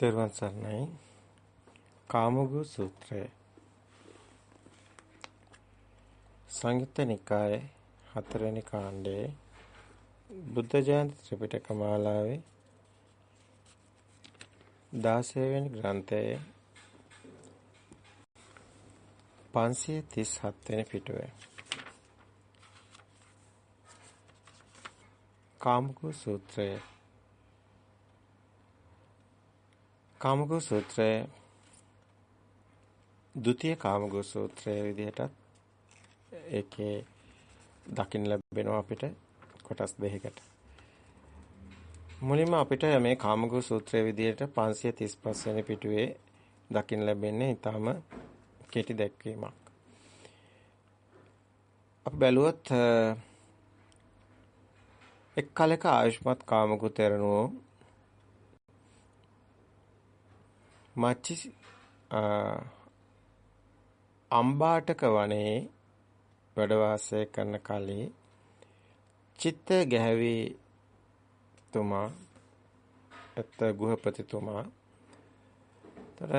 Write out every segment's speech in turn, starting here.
තෙරුවන් සරණයි. කාමගු සූත්‍රය. සංයුත්ත නිකායේ හතරවෙනි කාණ්ඩයේ බුද්ධ ජයන්ති ත්‍රිපිටක මාලාවේ 16 වෙනි ග්‍රන්ථයේ 537 වෙනි පිටුවේ කාමගු සූත්‍රය කාමගු සූත්‍රය ဒုတိ ය කාමගු සූත්‍රය විදිහටත් ඒකේ දකින්න ලැබෙනවා අපිට කොටස් දෙකකට. මුලින්ම අපිට මේ කාමගු සූත්‍රය විදිහට 535 වෙනි පිටුවේ දකින්න ලැබෙන්නේ ඊටම කෙටි දැක්වීමක්. අපි බැලුවොත් එක් කලක ආයුෂ්මත් කාමගු තෙරණුවෝ මච්චි අම්බාටක වනයේ වැඩ වාසය කරන කලී චිත්ත ගැහැවි තුමා එත් ගෘහපතිතුමා තර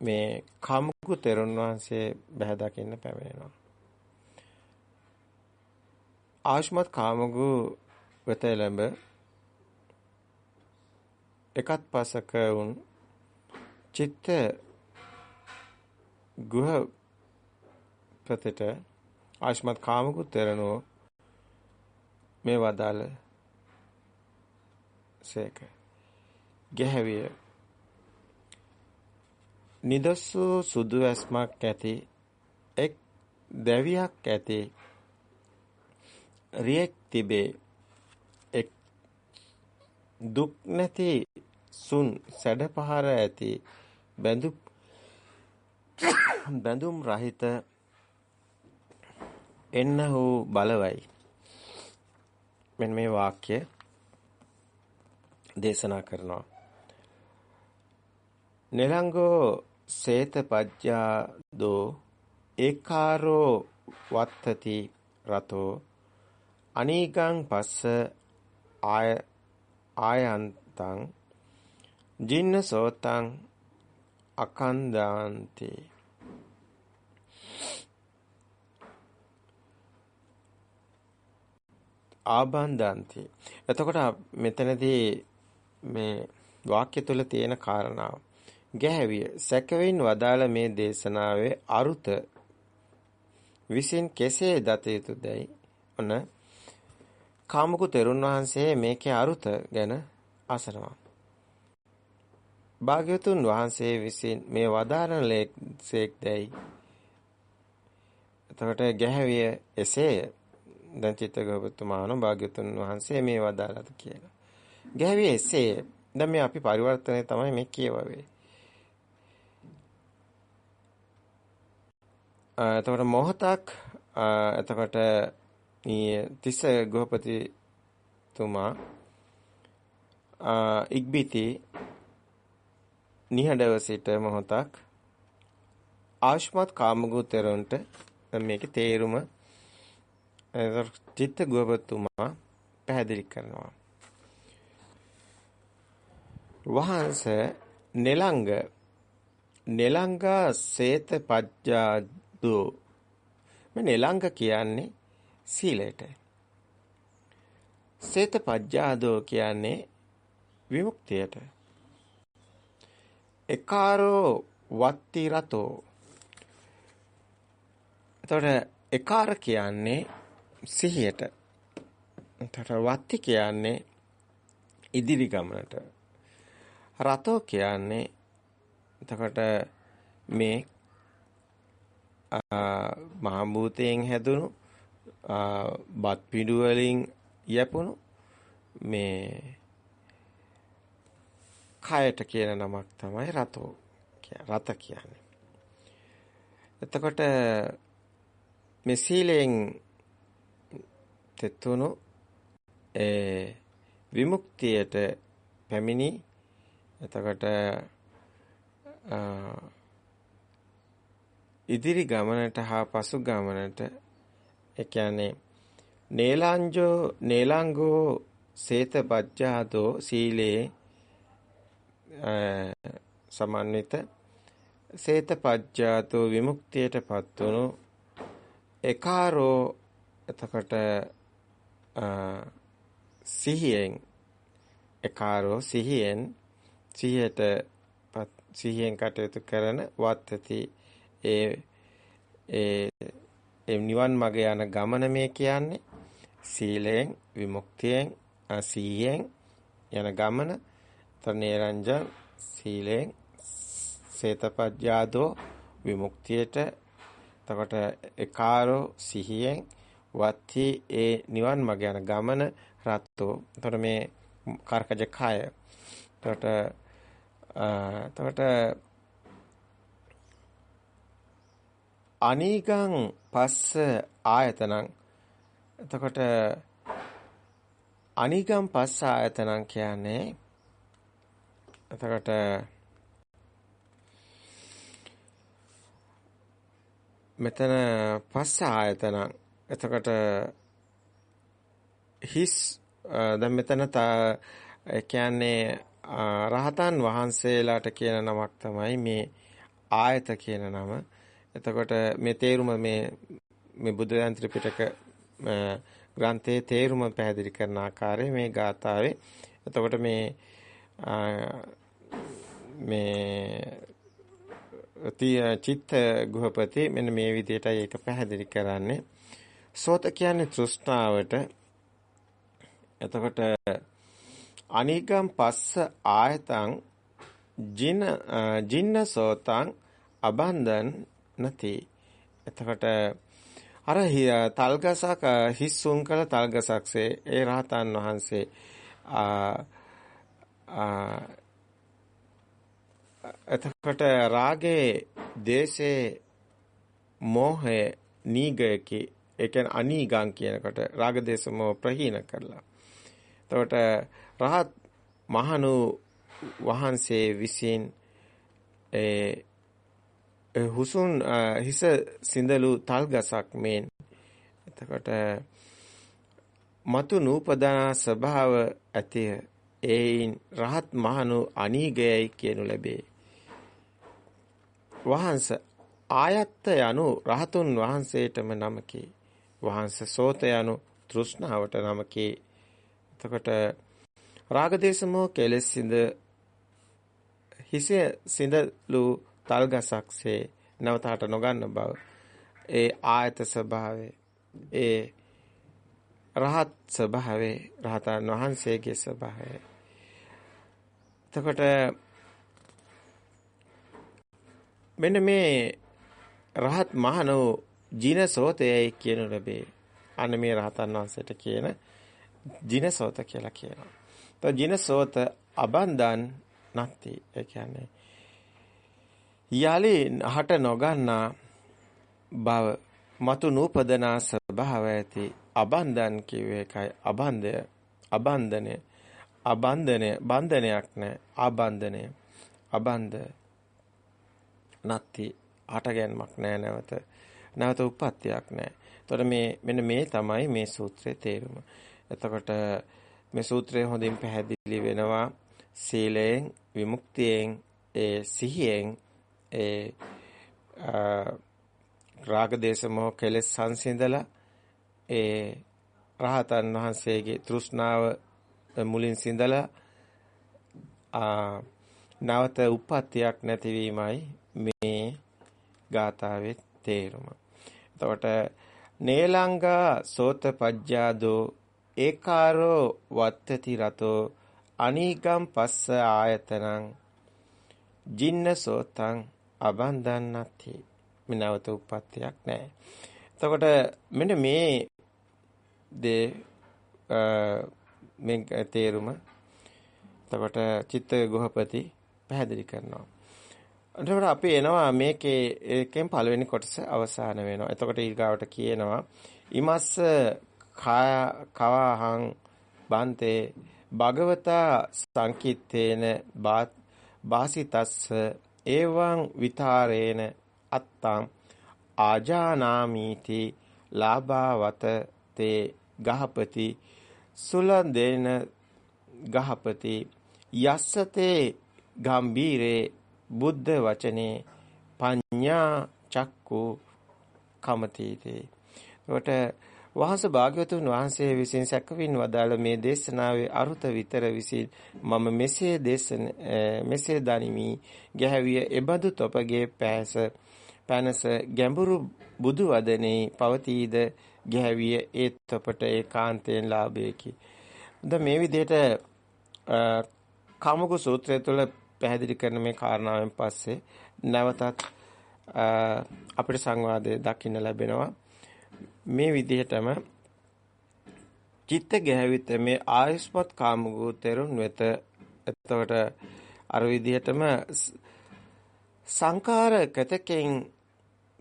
මේ කමුකු තෙරුන් වහන්සේ බැහැ දකින්න පැමිණෙනවා. ආශ්මත් කාමගු වෙත එළඹ එකත් පසක වුන් චිත්ත ගෘහ ප්‍රතිට ආශ්මත් කාමකුත් තරනෝ මේ වදාළ සේක. ගැහැවිය. නිදස්සු සුදු ඇස්මක් ඇති එක් දැවියක් ඇති රියෙක් තිබේ එක් දුක් නැති සුන් සැඩපහර ඇති බැඳු බැඳුම් රහිත එන්නහු බලවයි. මෙන්න මේ වාක්‍ය දේශනා කරනවා. නිලංගෝ සේත පජ්ජා දෝ ඒකාරෝ වත්තති රතෝ අනීගං පස්ස ආය ආයන්තං ජින්න සෝතං අකන්දාන්ති. ආබන්දාන්ති. එතකොට මෙතනදී මේ වාක්‍ය තුල තියෙන කාරණාව. ගැහැවිය. සැකවින් වදාළ මේ දේශනාවේ අරුත විසින් කෙසේ දත යුතුදයි ඔන්න කාමකු තෙරුන් වහන්සේ මේකේ අරුත ගැන අසනවා. භාග්‍යවතුන් වහන්සේ විසින් මේ වදාරන ලේක්සේක් දැයි එතකොට ගැහැවිය එසේය. දැන් චිත්තගෝපතුමාන භාග්‍යවතුන් වහන්සේ මේ වදාරත කියලා. ගැහැවිය එසේය. දැන් මේ අපි පරිවර්තනය තමයි මේ කියවවේ. එතකොට මොහතක් එතකොට තිස්ස ගෘහපතිතුමා ඉක්බිති නිහඬව සිට මොහොතක් ආශ්මත් කාමගු තෙරොන්ට මේකේ තේරුම චිත්ත ගෝපතුමා පැහැදිලි කරනවා. වහන්සේ නෙලංග නෙලංගා සේත පජ්ජාදු. මේ නෙලංග කියන්නේ සීලයට. සේත පජ්ජාදෝ කියන්නේ විමුක්තියට. එකාරෝ වත්ති රතෝ. එතකොට එකාර කියන්නේ සිහියට. එතකොට වත්ති කියන්නේ ඉදිරි ගමනට. රතෝ කියන්නේ එතකොට මේ මහ භූතයෙන් හැදුණු බත් පිඩු වලින් යැපුණු මේ කයට කියන නමක් තමයි රතෝ රත කියන්නේ. එතකොට මේ සීලයෙන් තෙතුණු ඒ විමුක්තියට පැමිණි එතකොට ඉදිරි ගමනට හා පසු ගමනට ඒ කියන්නේ නේලාංජෝ නේලාංගෝ සේත පජ්ජාතෝ සීලේ සමන්විත. සේතපජ්ජාතෝ විමුක්තියටපත් වුණු එකාරෝ එතකොට සිහියෙන් එකාරෝ සිහියෙන් සිහියට සිහියෙන් කටයුතු කරන වත්තති. ඒ ඒ ඒ නිවන් මග යන ගමන මේ කියන්නේ. සීලයෙන් විමුක්තියෙන් සිහියෙන් යන ගමන. තරණේරංජන් සීලයෙන් සේතපජ්ජාදෝ විමුක්තියට එතකොට එකාරෝ සිහියෙන් වත්ති ඒ නිවන් මග යන ගමන රත්තෝ. එතකොට මේ කාර්කජ කය. එතකොට එතකොට අනීගං පස්ස ආයතනං. එතකොට අනීගං පස්ස ආයතනං කියන්නේ එතකොට මෙතන පස්ස ආයතනං එතකොට හිස් දැන් මෙතන කියන්නේ රහතන් වහන්සේලාට කියන නමක් තමයි මේ ආයත කියන නම. එතකොට මේ තේරුම මේ මේ බුද්ධ ත්‍රිපිටක ග්‍රන්ථයේ තේරුම පැහැදිලි කරන ආකාරය මේ ගාථාවේ. එතකොට මේ මේ චිත්ත ගෘහපති මෙන්න මේ විදිහටයි ඒක පැහැදිලි කරන්නේ. සෝත කියන්නේ තෘෂ්ණාවට. එතකොට අනිගම් පස්ස ආයතං ජින ජින්න සෝතං අබන්දන් නැති. එතකොට අර තල්ගසක් හිස්සුන් කළ තල්ගසක්සේ ඒ රහතන් වහන්සේ එතකොට රාගේ දේශේ මෝහය නීගයකි ඒ කියන්නේ අනීගං කියනකොට රාග දේශ මොහ ප්‍රහීන කරලා. එතකොට රහත් මහණු වහන්සේ විසින් ඒ හුසුන් හිස සිඳලු තල්ගසක් මෙන් එතකොට මතු නූපදනා ස්වභාව ඇතිය ඒයින් රහත් මහණු අනීගයයි කියනු ලැබේ වහන්ස ආයත්ත යනු රහතුන් වහන්සේටම නමකි. වහන්ස සෝත යනු තෘෂ්ණාවට නමකි. එතකොට රාගදේශමෝ කෙලෙස් සිඳ හිසේ සිඳලු තල්ගසක්සේ නවතහට නොගන්න බව. ඒ ආයත ස්වභාවය ඒ රහත් ස්වභාවය රහතන් වහන්සේගේ ස්වභාවය. එතකොට මෙන්න මේ රහත් මහණෝ ජිනසෝතයයි කියනු ලැබේ. අන්න මේ රහතන් වහන්සේට කියන ජිනසෝත කියලා කියනවා. તો ජිනසෝත අබන්දන් නැති. ඒ කියන්නේ යලි හට නොගන්නා බව මතු නූපදනා ස්වභාව ඇති අබන්දන් කියවේ එකයි අබන්දය අබන්දනය අබන්දනය බන්ධනයක් නෑ ආබන්ධනය අබන්ධ නැති හටගැන්මක් නෑ නැවත. නැවත උප්පත්තියක් නෑ. එතකොට මේ මෙන්න මේ තමයි මේ සූත්‍රයේ තේරුම. එතකොට මේ සූත්‍රය හොඳින් පැහැදිලි වෙනවා සීලයෙන් විමුක්තියෙන් ඒ සිහියෙන් ඒ රාග දේශ මොහ කෙලෙස් සංසිඳලා ඒ රහතන් වහන්සේගේ තෘෂ්ණාව මුලින් සිඳලා නැවත උප්පත්තියක් නැතිවීමයි මේ ගාථාවේ තේරුම. එතකොට නේලංගා සෝතපජ්ජාදෝ ඒකාරෝ වත්තති රතෝ අනීගම් පස්ස ආයතනං ජින්න සෝතං අබන්දන්නති මිනවත උප්පත්තියක් නැහැ. එතකොට මෙන්න මේ දේ මේ තේරුම එතකොට චිත්ත ගෘහපති පැහැදිලි කරනවා. එතකොට අපි එනවා මේකේ එකෙන් පළවෙනි කොටස අවසාන වෙනවා. එතකොට ඊගාවට කියනවා ඉමස්ස කවහං බන්තේ භගවතා සංකිත්තේන බාසිතස්ස එවං විතාරේන අත්තං ආජානාමීති ලාභවත තේ ගහපති සුලන්දේන ගහපති යස්සතේ ගම්බීරේ බුද්ධ වචනේ පඤ්ඤා චක්කු කමතීතේ. එතකොට වහන්ස භාග්‍යවතුන් වහන්සේ විසින් සැකවින් වදාළ මේ දේශනාවේ අරුත විතර විසින් මම මෙසේ දේශන මෙසේ දනිමි ගැහැවිය එබඳු තොපගේ පෑස පැනස ගැඹුරු බුදු වදනේ පවතීද ගැහැවිය ඒ තොපට ඒකාන්තයෙන් ලාභයකි. දැන් මේ විදිහට කාමක සූත්‍රය තුළ පැහැදිලි කරන මේ කාරණාවෙන් පස්සේ නැවතත් අපිට සංවාදය දකින්න ලැබෙනවා. මේ විදිහටම චිත්ත ගැහැවිත මේ ආයුෂ්මත් කාමගෝ තෙරුන් වෙත එතකොට අර විදිහටම සංඛාර කතකෙන්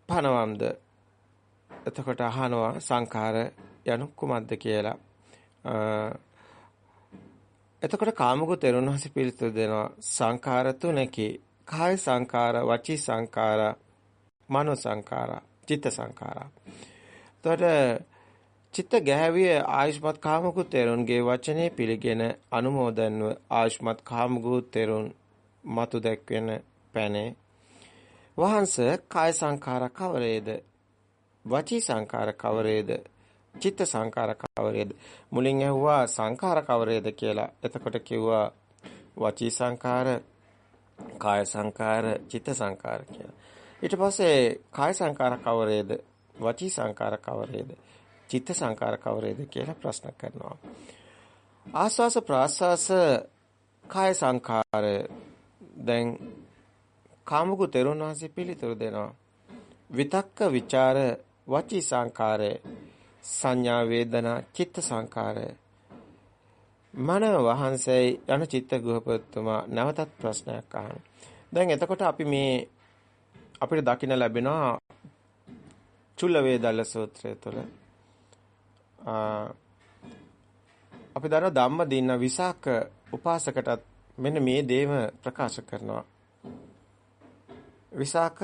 පනවම්ද එතකොට අහනවා සංඛාර යනු කුමක්ද කියලා. එතකොට කාමගෝ තෙරුන් හසි පිළිතුරු දෙනවා සංඛාර තුනකි. කාය සංඛාර වචී සංඛාර මනෝ සංඛාර චිත්ත සංඛාර. එතකොට චිත්ත ගැහැවිය ආයුෂ්මත් කාමකුත් තෙරුන්ගේ වචනේ පිළිගෙන අනුමෝදන්ව ආයුෂ්මත් කාමකුත් තෙරුන් මතු දැක්වෙන පැනේ. වහන්ස කාය සංඛාර කවරේද? වචී සංඛාර කවරේද චිත්ත සංඛාර කවරේද මුලින් ඇහුවා සංඛාර කවරේද කියලා එතකොට කිව්වා වචී සංඛාර කාය සංඛාර චිත්ත සංඛාර කියලා ඊට පස්සේ කාය සංඛාර කවරේද වචී සංකාර කවරේද? චිත්ත සංකාර කවරේද කියලා ප්‍රශ්න කරනවා. ආස්වාස ප්‍රාස්වාස කාය සංකාර දැන් කාමකු තෙරුණ වහන්සේ පිළිතුරු දෙනවා. විතක්ක ਵਿਚාර වචී සංකාරය සංඥා වේදනා චිත්ත සංකාරය මන වහන්සේ යන චිත්ත ගෘහපතිතුමා නැවතත් ප්‍රශ්නයක් අහනවා. දැන් එතකොට අපි මේ අපිට දකින්න ලැබෙනවා චුල්ල වේදල්ල සූත්‍රය තුළ. අපි දන්නවා ධම්ම දින්න විසාක උපාසකටත් මෙන්න මේ දේම ප්‍රකාශ කරනවා. විසාක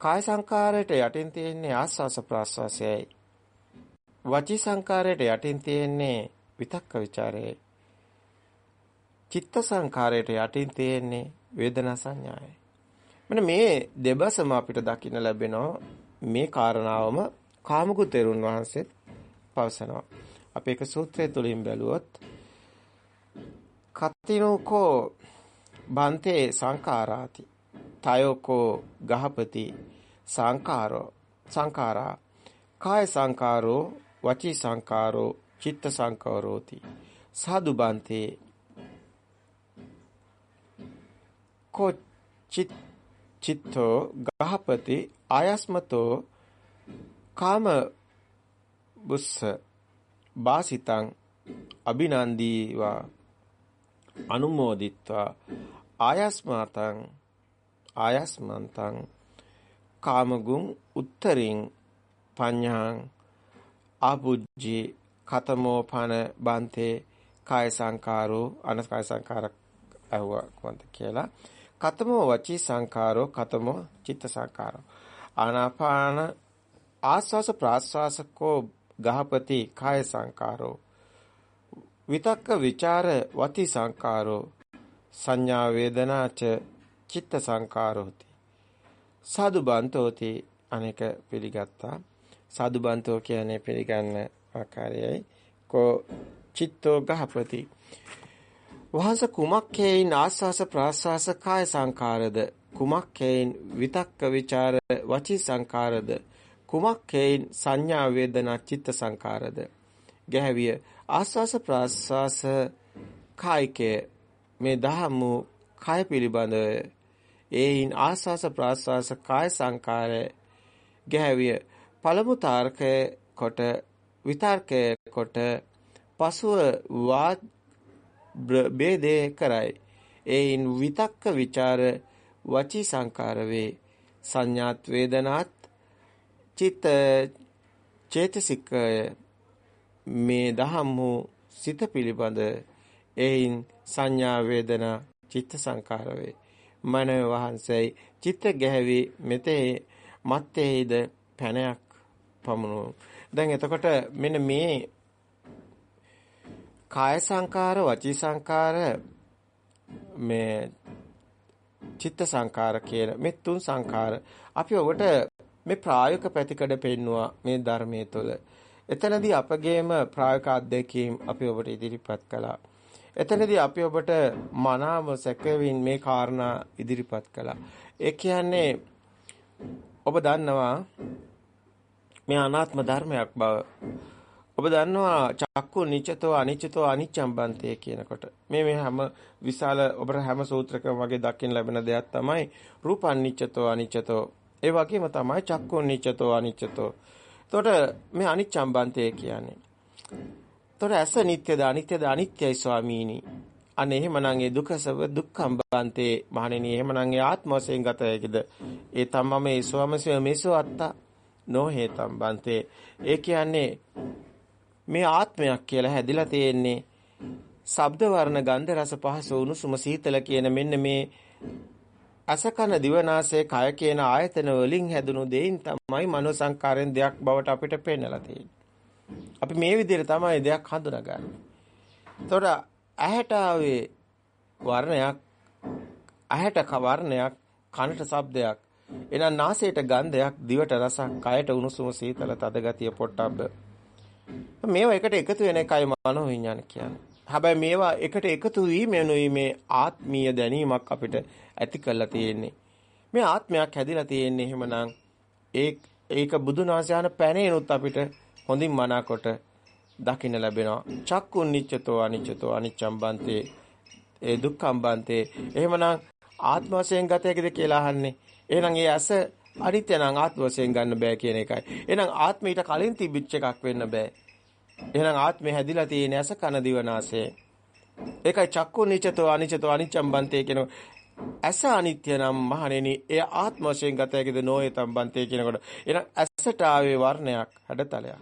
කාය සංකාරයට යටින් තියෙන්නේ ආස්වාස ප්‍රාස්වාසයයි. වචී සංකාරයට යටින් තියෙන්නේ විතක්ක ਵਿਚාරයයි. චිත්ත සංකාරයට යටින් තියෙන්නේ වේදනා සංඥායයි මෙන්න මේ දෙබසම අපිට දකින්න ලැබෙනවා. මේ කාරණාවම කාමකු තෙරුන් වහන්සේත් පවසනවා. අපි එක සූත්‍රය තුලින් බැලුවොත් කත්තිනෝකෝ බන්තේ සංඛාරාති තයෝකෝ ගහපති සංඛාරෝ සංඛාරා. කාය සංඛාරෝ වචී සංඛාරෝ චිත්ත සංඛාරෝති. සාදු බන්තේ කෝ චිත්ත චිත්තෝ ගහපති ආයස්මතෝ කාම බුස්ස බාසිතං අභිනන්දීවා අනුමෝදිත්වා ආයස්මාතං ආයස්මන්තං කාමගුං උත්තරින් පඤ්ඤාං ආපුජ්ජි කතමෝපන බන්තේ කාය සංකාරෝ අනස්කාය සංකාර අහුවා කොන්ද කියලා. කතමෝ වචී සංකාරෝ කතමෝ චිත්ත සංකාරෝ ආනාපාන ආස්වාස ප්‍රාස්වාසකෝ ගහපති කාය සංකාරෝ විතක්ක ਵਿਚාර වති සංකාරෝ සංඥා වේදනාච චිත්ත සංකාරෝති සාදු බන්තෝති අනේක පිළිගත්තා. සාදු බන්තෝ කියන්නේ පිළිගන්න ආකාරයයි. කෝ චිත්තෝ ගහපති. වහස කුමක්කේයින් ආස්වාස ප්‍රාස්වාස කාය සංකාරද? කුමක්කේයින් විතක්ක ਵਿਚාර වචී සංකාරද? කුමක්කේයින් සංඥා වේදනා චිත්ත සංකාරද? ගැහැවිය ආස්වාස ප්‍රාස්වාස කායිකේ මේ දහමු කාය පිළිබඳව ඒයින් ආස්වාස ප්‍රාස්වාස කාය සංකාරය ගැහැවිය. පළමු තාර්කය කොට විතර්කය කොට පසුව වාද බේදේ කරයි. ඒයින් විතක්ක ਵਿਚාර වචී සංකාර වේ. සංඥාත් වේදනාත් චිත්ත චේතසිකය මේ දහම් වූ සිත පිළිබඳ එයින් සංඥා වේදනා චිත්ත සංකාර වේ මන වහන්සේයි චිත්ත ගැහැවි මෙතේ මත්තේයිද පැනයක් පමුණු. දැන් එතකොට මෙන්න මේ කාය සංකාර, වචී සංකාර, මේ චිත්ත සංකාර කියන මේ තුන් සංකාර අපි ඔබට මේ ප්‍රායෝගික පැතිකඩ පෙන්නවා මේ ධර්මයේ තුළ. එතනදී අපගේම ප්‍රායෝගික අත්දැකීම් අපි ඔබට ඉදිරිපත් කළා. එතනදී අපි ඔබට මනාව සැකවින් මේ කාරණා ඉදිරිපත් කළා. ඒ කියන්නේ ඔබ දන්නවා මේ අනාත්ම ධර්මයක් බව. ඔබ දන්නවා චක්කු නිච්චතෝ අනිච්චතෝ අනිච්ඡම් බන්තේ කියනකොට. මේ මේ හැම විශාල ඔබට හැම සූත්‍රකම වගේ දකින්න ලැබෙන දෙයක් තමයි රූපං නිච්චතෝ අනිච්චතෝ. ඒ වගේම තමයි චක්කු නිච්චතෝ අනිච්චතෝ. එතකොට මේ අනිච්ඡම් බන්තේ කියන්නේ. එතකොට ඇස නිට්ටයද අනිත්‍යද අනිත්‍යයි ස්වාමීනි. අනේ එහෙමනම් ඒ දුකසව දුක්ඛම් බන්තේ මහණෙනි එහෙමනම් ඒ ආත්ම වශයෙන් ගත හැකිද? ඒ තමම මේ ස්වමසේ මේසෝ අත්තා නොහේතම් බන්තේ. ඒ කියන්නේ මේ ආත්මයක් කියලා හැදිලා තියෙන්නේ ශබ්ද වර්ණ ගන්ධ රස පහස උණුසුම සීතල කියන මෙන්න මේ අසකන දිවනාසය කය කියන ආයතන වලින් හැදුණු දෙයින් තමයි මනෝ සංකාරයෙන් දෙයක් බවට අපිට පේන්නලා තියෙන්නේ. අපි මේ විදිහට තමයි දෙයක් හඳුනගන්නේ. එතකොට ඇහැට ආවේ වර්ණයක් ඇහැට වර්ණයක් කනට ශබ්දයක් එහෙනම් නාසයට ගන්ධයක් දිවට රසක් කයට උණුසුම සීතල තද ගතිය පොට්ටබ්බ මේවා එකට එකතු වෙන එකයි මනෝ විඥාන කියන්නේ. හැබැයි මේවා එකට එකතු වීමෙනුයි මේ ආත්මීය දැනීමක් අපිට ඇති කරලා තියෙන්නේ. මේ ආත්මයක් හැදිලා තියෙන්නේ එහෙමනම් ඒ ඒක බුදුන් වහන්සේ ආන පැනේනොත් අපිට හොඳින් මනාකොට දකින්න ලැබෙනවා. චක්කුන් නිච්චතෝ අනිච්චතෝ අනිච්ඡම් බන්තේ ඒ දුක්ඛම් බන්තේ. එහෙමනම් ආත්ම වශයෙන් ගත හැකිද කියලා අහන්නේ. එහෙනම් ඒ ඇස අනිත්‍ය නම් ආත්ම වශයෙන් ගන්න බෑ කියන එකයි. එහෙනම් ආත්මීට කලින් තිබිච්ච එකක් වෙන්න බෑ. එහෙනම් ආත්මේ හැදිලා තියෙන ඇස කන දිවනාසය. ඒකයි චක්කු නිචතෝ අනිචතෝ අනිච්ඡම් බන්තේ කියන ඇස අනිත්‍ය නම් මහණෙනි එය ආත්ම වශයෙන් ගත හැකිද නොයතම් බන්තේ කියනකොට එහෙනම් ඇසට ආවේ වර්ණයක් හැඩතලයක්.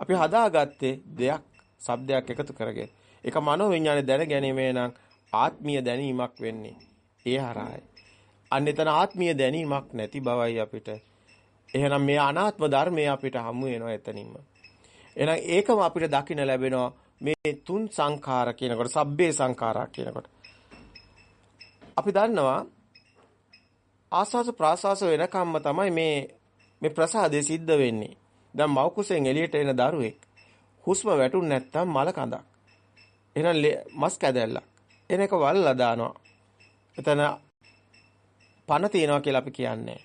අපි හදාගත්තේ දෙයක්, shabdයක් එකතු කරගෙන. ඒක මනෝ විඥානේ දැන ගැනීමේ නම් ආත්මීය දැනීමක් වෙන්නේ. ඒ හරහායි. අන්න එතන ආත්මීය දැනීමක් නැති බවයි අපිට. එහෙනම් මේ අනාත්ම ධර්මය අපිට හමු වෙනවා එතනින්ම. එහෙනම් ඒකම අපිට දකින්න ලැබෙනවා මේ තුන් සංඛාර කියනකොට සබ්බේ සංඛාරා කියනකොට. අපි දන්නවා ආස්වාස ප්‍රාසවාස වෙනකම්ම තමයි මේ මේ ප්‍රසාදේ සිද්ධ වෙන්නේ. දැන් මව් කුසෙන් එළියට එන දරුවෙක් හුස්ම වැටුනේ නැත්තම් මල කඳක්. එහෙනම් මස් කැදැල්ලක්. එන එක වල්ලා දානවා. එතන පණ තියනවා කියලා අපි කියන්නේ.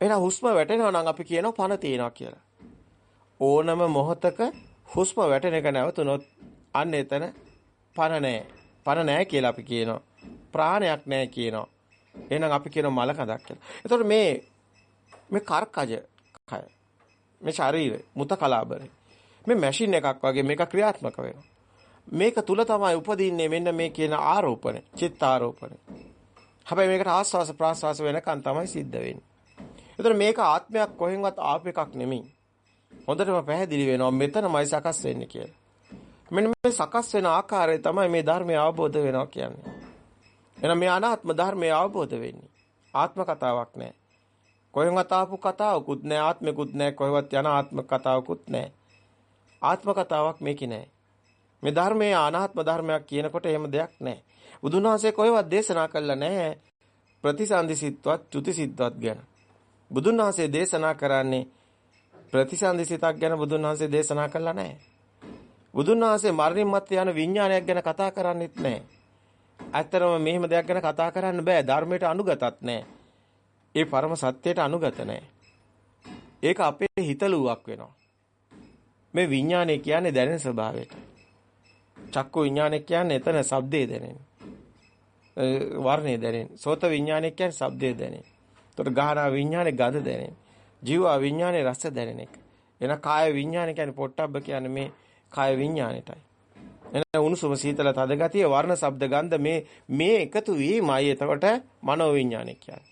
එහෙනම් හුස්ම වැටෙනවා නම් අපි කියනවා පණ තියනවා කියලා. ඕනම මොහතක හුස්ම වැටෙන එක නැවතුනොත් අන්න එතන පණ නැහැ. පණ නැහැ කියලා අපි කියනවා. ප්‍රාණයක් නැහැ කියනවා. එහෙනම් අපි කියනවා මල කඳක් කියලා. එතකොට මේ මේ කර්කජ කය මේ ශරීරය මුත කලාබරේ මේ මැෂින් එකක් වගේ මේක ක්‍රියාත්මක වෙනවා. මේක තුල තමයි උපදින්නේ මෙන්න මේ කියන ආරෝපණය, චිත්ත ආරෝපණය. හැබැයි මේකට ආස්වාස ප්‍රාස්වාස වෙනකන් තමයි සිද්ධ වෙන්නේ. ඒතර මේක ආත්මයක් කොහෙන්වත් ආපු එකක් නෙමෙයි. හොඳටම පැහැදිලි වෙනවා මෙතනමයි සකස් වෙන්නේ කියලා. මෙන්න මේ සකස් වෙන ආකාරය තමයි මේ ධර්මය අවබෝධ වෙනවා කියන්නේ. එහෙනම් මේ අනාත්ම ධර්මය අවබෝධ වෙන්නේ. ආත්ම කතාවක් නෑ. කොහෙන්වත් ආපු කතාවකුත් නෑ ආත්මෙකුත් නෑ කොහෙවත් යන ආත්ම කතාවකුත් නෑ. ආත්ම කතාවක් මේකේ නෑ. මේ ධර්මයේ අනාත්ම ධර්මයක් කියනකොට එහෙම දෙයක් නෑ. බුදුන් වහන්සේ කොහෙවත් දේශනා කළා නැහැ ප්‍රතිසන්දි සිත්වත් චුති සිත්වත් ගැන. බුදුන් වහන්සේ දේශනා කරන්නේ ප්‍රතිසන්දි සිතක් ගැන බුදුන් වහන්සේ දේශනා කළා නැහැ. බුදුන් වහන්සේ මරණින් මත්තේ යන විඥානයක් ගැන කතා කරන්නේත් නැහැ. ඇත්තරම මෙහෙම දෙයක් ගැන කතා කරන්න බෑ. ධර්මයට අනුගතත් නැහැ. ඒ පරම සත්‍යයට අනුගත නැහැ. ඒක අපේ හිතලුවක් වෙනවා. මේ විඥානය කියන්නේ දැනෙන ස්වභාවයට. චක්කු විඥානය කියන්නේ එතන ශබ්දේ දැනෙන. වර්ණය දැනෙන. සෝත විඥානය කියන්නේ ශබ්දය දැනෙන. එතකොට ගාහන විඥානේ ගඳ දැනෙන. ජීව විඥානේ රස දැනෙන එක. එන කාය විඥානය කියන්නේ පොට්ටබ්බ කියන්නේ මේ කාය විඥානෙටයි. එන උණුසුම සීතල තද ගතිය වර්ණ ශබ්ද ගන්ධ මේ මේ එකතු වීමයි එතකොට මනෝ විඥානය කියන්නේ.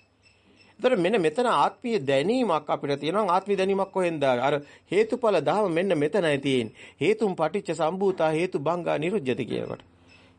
එතකොට මෙන්න මෙතන ආත්මීය දැනීමක් අපිට තියෙනවා ආත්මීය දැනීමක් කොහෙන්ද අර හේතුඵල ධම මෙන්න මෙතනයි තියෙන්නේ හේතුම් පටිච්ච සම්භූතා හේතු බංගා නිරුජ්‍යති කියනකොට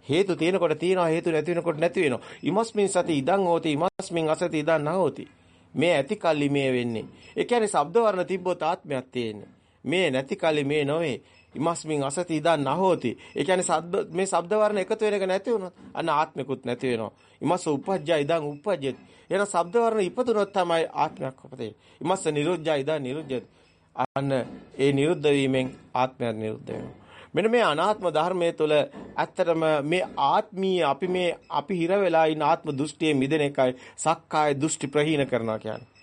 හේතු තියෙනකොට තියෙනවා හේතු නැති වෙනකොට නැති වෙනවා. ඉමස්මින් සති ඉදං හෝති ඉමස්මින් අසති ඉදං නහෝති. මේ ඇති කල්ලි මේ වෙන්නේ. ඒ කියන්නේ ශබ්ද වර්ණ තිබ්බොත් ආත්මයක් තියෙන්නේ. මේ නැති කල්ලි මේ නොවේ. ඉමස්මින් අසති ඉදා නහෝති. ඒ කියන්නේ සද්ද මේ ශබ්ද වර්ණ එකතු වෙන එක නැති වුණොත් අන්න ආත්මිකුත් නැති වෙනවා. ඉමස්ස උපජ්ජා ඉදන් උපජ්ජති. එහෙනම් ශබ්ද වර්ණ ඉපදුනොත් තමයි ආත්මයක් උපදේ. ඉමස්ස නිරුද්ධා ඉදන් නිරුද්ධති. අන්න ඒ නිරුද්ධ වීමෙන් ආත්මයක් නිරුද්ධ වෙනවා. මෙන්න මේ අනාත්ම ධර්මයේ තුල ඇත්තටම මේ ආත්මීය අපි මේ අපි හිර වෙලා ඉන්න ආත්ම දෘෂ්ටියේ මිදෙන එකයි සක්කාය දෘෂ්ටි ප්‍රහීන කරනවා කියන්නේ.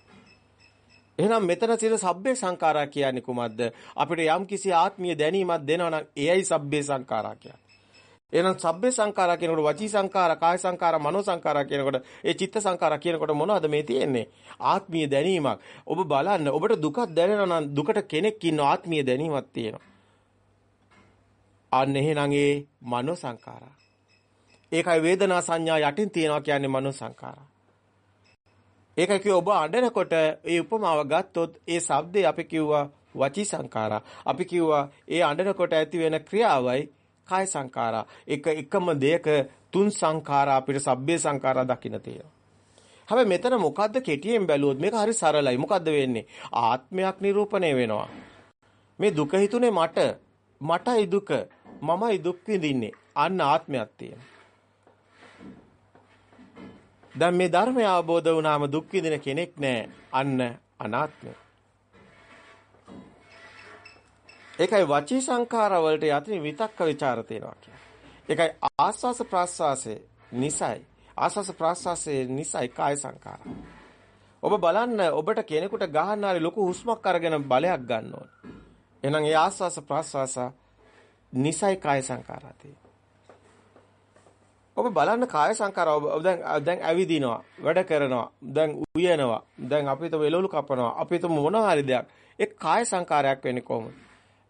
එහෙනම් මෙතන තියෙන සබ්බේ සංඛාරා කියන්නේ කුමක්ද? අපිට යම් කිසි ආත්මීය දැනීමක් දෙනවා නම් එයයි සබ්බේ සංඛාරා කියන්නේ. එහෙනම් සබ්බේ සංඛාරා කියනකොට වචී සංඛාරා, කාය සංඛාරා, මනෝ සංඛාරා කියනකොට ඒ චිත්ත සංඛාරා කියනකොට මොනවද මේ තියෙන්නේ? ආත්මීය දැනීමක්. ඔබ බලන්න ඔබට දුකක් දැනෙනවා නම් දුකට කෙනෙක් ඉන්න ආත්මීය දැනීමක් තියෙනවා. අන්න එහෙනම් ඒ මනෝ සංඛාරා. ඒකයි වේදනා සංඥා යටින් තියෙනවා කියන්නේ මනෝ සංඛාරා. ඒකයි කිව්ව ඔබ අඬනකොට ඒ උපමාව ගත්තොත් ඒ shabdේ අපි කිව්වා වචී සංඛාරා. අපි කිව්වා ඒ අඬනකොට ඇති වෙන ක්‍රියාවයි කාය සංඛාරා. එක එකම දෙයක තුන් සංඛාරා අපිට සබ්බේ සංඛාරා දකින්න තියෙනවා. හැබැයි මෙතන මොකද්ද කෙටියෙන් බැලුවොත් මේක හරි සරලයි. මොකද්ද වෙන්නේ? ආත්මයක් නිරූපණය වෙනවා. මේ දුක හිතුනේ මට. මටයි දුක. මමයි දුක් විඳින්නේ. අන්න ආත්මයක් තියෙනවා. දැන් මේ ධර්මය අවබෝධ වුණාම දුක් විඳින කෙනෙක් නැහැ. අන්න අනාත්මය. ඒකයි වචී සංඛාර වලට යටින් විතක්ක ਵਿਚාර තියෙනවා කියන්නේ. ඒකයි ආස්වාස ප්‍රාස්වාසයේ නිසයි. ආස්වාස ප්‍රාස්වාසයේ නිසයි කාය සංඛාර. ඔබ බලන්න ඔබට කෙනෙකුට ගහන්න හරි ලොකු හුස්මක් අරගෙන බලයක් ගන්න ඕන. එහෙනම් ඒ ආස්වාස ප්‍රාස්වාස නිසයි කාය සංඛාරාතේ. ඔබ බලන්න කාය සංකාර ඔබ දැන් දැන් ඇවිදිනවා වැඩ කරනවා දැන් උයනවා දැන් අපි හිතමු එළවලු කපනවා අපි හිතමු මොන හරි දෙයක්. ඒ කාය සංකාරයක් වෙන්නේ කොහොමද?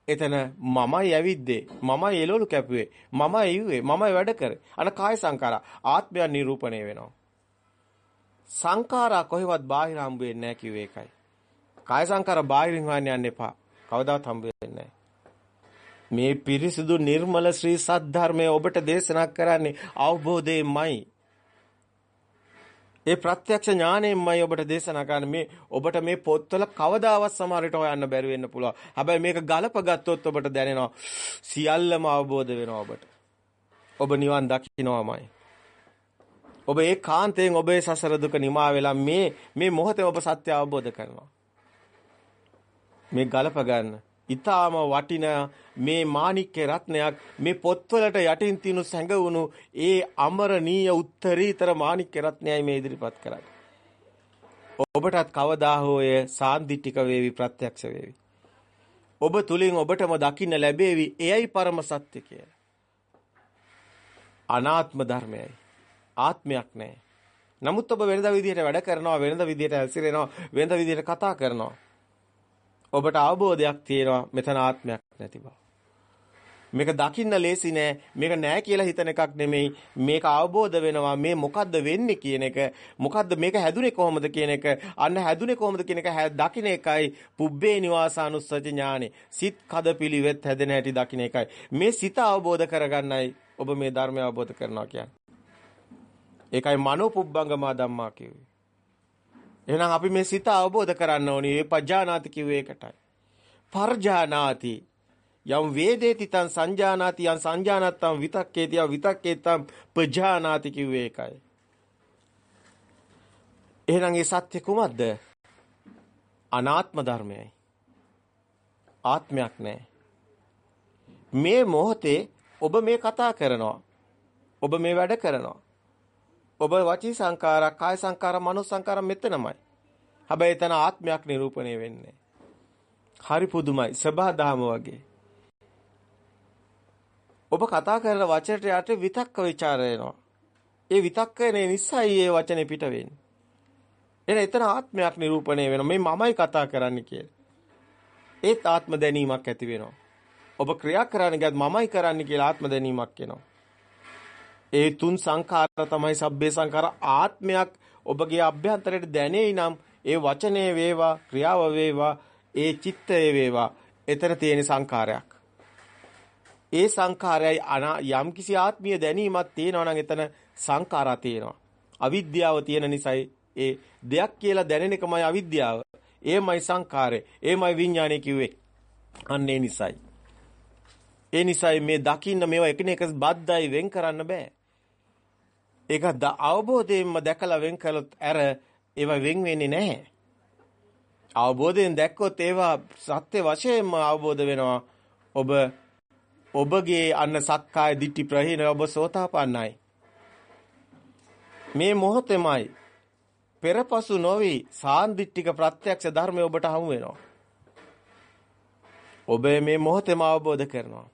එතන මමයි ඇවිද්දේ මමයි එළවලු කැපුවේ මමයි ඉුවේ මමයි වැඩ කරේ. අන කාය සංකාර ආත්මය නිරූපණය වෙනවා. සංකාරා කොහෙවත් බාහිර හම්බ වෙන්නේ නැහැ කිව්වේ ඒකයි. කාය සංකාර බාහිරින් හොයන්න යන්න එපා. කවදාවත් හම්බ වෙන්නේ නැහැ. මේ පිරිසිදු නිර්මල ශ්‍රී සද්ධර්මය ඔබට දේශනා කරන්නේ අවබෝධයෙන්මයි. ඒ ප්‍රත්‍යක්ෂ ඥාණයෙන්මයි ඔබට දේශනා කරන්නේ මේ ඔබට මේ පොත්වල කවදාවත් සමහරට හොයන්න බැරි වෙන්න පුළුවන්. හැබැයි මේක ගලප ගත්තොත් ඔබට දැනෙනවා සියල්ලම අවබෝධ වෙනවා ඔබට. ඔබ නිවන් දකින්නවාමයි. ඔබ ඒකාන්තයෙන් ඔබේ සසර දුක නිමා වෙලා මේ මේ මොහොතේ ඔබ සත්‍ය අවබෝධ කරනවා. මේ ගලප ගන්න. ඊටාම වටින මේ මාණික්‍ය රත්නයක් මේ පොත්වලට යටින් තියුණු සැඟවුණු ඒ අමරණීය උත්තරීතර මාණික්‍ය රත්නයයි මේ ඉදිරිපත් කරන්නේ. ඔබටත් කවදා හෝ එය සාන්දිටික වේවි ප්‍රත්‍යක්ෂ වේවි. ඔබ තුලින් ඔබටම දකින්න ලැබේවි එයයි පරම සත්‍ය කියලා. අනාත්ම ධර්මයයි. ආත්මයක් නැහැ. නමුත් ඔබ වෙනද විදිහට වැඩ කරනවා වෙනද විදිහට හැසිරෙනවා වෙනද විදිහට කතා කරනවා. ඔබට අවබෝධයක් තියෙනවා මෙතන ආත්මයක් නැති බව. මේක දකින්න ලේසි නෑ. මේක නෑ කියලා හිතන එකක් නෙමෙයි. මේක අවබෝධ වෙනවා මේ මොකද්ද වෙන්නේ කියන එක. මොකද්ද මේක හැදුනේ කොහොමද කියන එක. අන්න හැදුනේ කොහොමද කියන එක දකින්න එකයි පුබ්බේ නිවාසානුස්සති ඥානෙ. සිත් කද පිළිවෙත් හැදෙන හැටි දකින්න එකයි. මේ සිත අවබෝධ කරගන්නයි ඔබ මේ ධර්මය අවබෝධ කරනවා කියන්නේ. ඒකයි මනෝ පුබ්බංගමා ධම්මා කියුවේ. එහෙනම් අපි මේ සිත අවබෝධ කරන්න ඕනේ. ඒ පජානාති කිව්වේ ඒකටයි. පර්ජානාති යම් වේදේති තං සංජානාති යම් සංජානත්තම් විතක්කේති යම් විතක්කේතම් පජානාති කිව්වේ ඒකයි. එහෙනම් ඒ සත්‍ය කුමක්ද? අනාත්ම ධර්මයයි. ආත්මයක් නැහැ. මේ මොහොතේ ඔබ මේ කතා කරනවා. ඔබ මේ වැඩ කරනවා. ඔබ වචී සංකාර, කාය සංකාර, මනෝ සංකාර මෙතනමයි. හැබැයි එතන ආත්මයක් නිරූපණය වෙන්නේ. හරි පුදුමයි. සබහා දහම වගේ. ඔබ කතා කරන වචනට යට විතක්ක ਵਿਚාර එනවා. ඒ විතක්කනේ නිසයි ඒ වචනේ පිට වෙන්නේ. එන එතන ආත්මයක් නිරූපණය වෙනවා. මේ මමයි කතා කරන්නේ කියලා. ඒත් ආත්ම දැනීමක් ඇති වෙනවා. ඔබ ක්‍රියා කරන්න ගියත් මමයි කරන්නේ කියලා ආත්ම දැනීමක් එනවා. ඒ තුන් සංඛාර තමයි සබ්බේ සංඛාර ආත්මයක් ඔබගේ අභ්‍යන්තරයට දැනෙයි නම් ඒ වචනේ වේවා ක්‍රියාව වේවා ඒ චිත්තය වේවා එතන තියෙන සංඛාරයක්. ඒ සංඛාරයයි යම් කිසි ආත්මීය දැනීමක් තියෙනවා නම් එතන සංඛාරා තියෙනවා. අවිද්‍යාව තියෙන නිසායි ඒ දෙයක් කියලා දැනෙන එකමයි අවිද්‍යාව. ඒමයි සංඛාරය. ඒමයි විඥානය කිව්වේ. අන්න ඒ නිසායි. ඒ නිසායි මේ දකින්න මේවා එකිනෙක බද්දයි වෙන් කරන්න බෑ. ඒක අවබෝධයෙන්ම දැකලා වෙන් කළොත් අර ඒවා වෙන් වෙන්නේ නැහැ. අවබෝධයෙන් දැක්කොත් ඒවා සත්‍ය වශයෙන්ම අවබෝධ වෙනවා. ඔබ ඔබගේ අන්න සක්කාය දිට්ඨි ප්‍රහීන ඔබ සෝතාපන්නයි. මේ මොහොතෙමයි පෙරපසු නොවි සාන්දිට්ඨික ප්‍රත්‍යක්ෂ ධර්මය ඔබට හමු වෙනවා. ඔබ මේ මොහොතේම අවබෝධ කරනවා.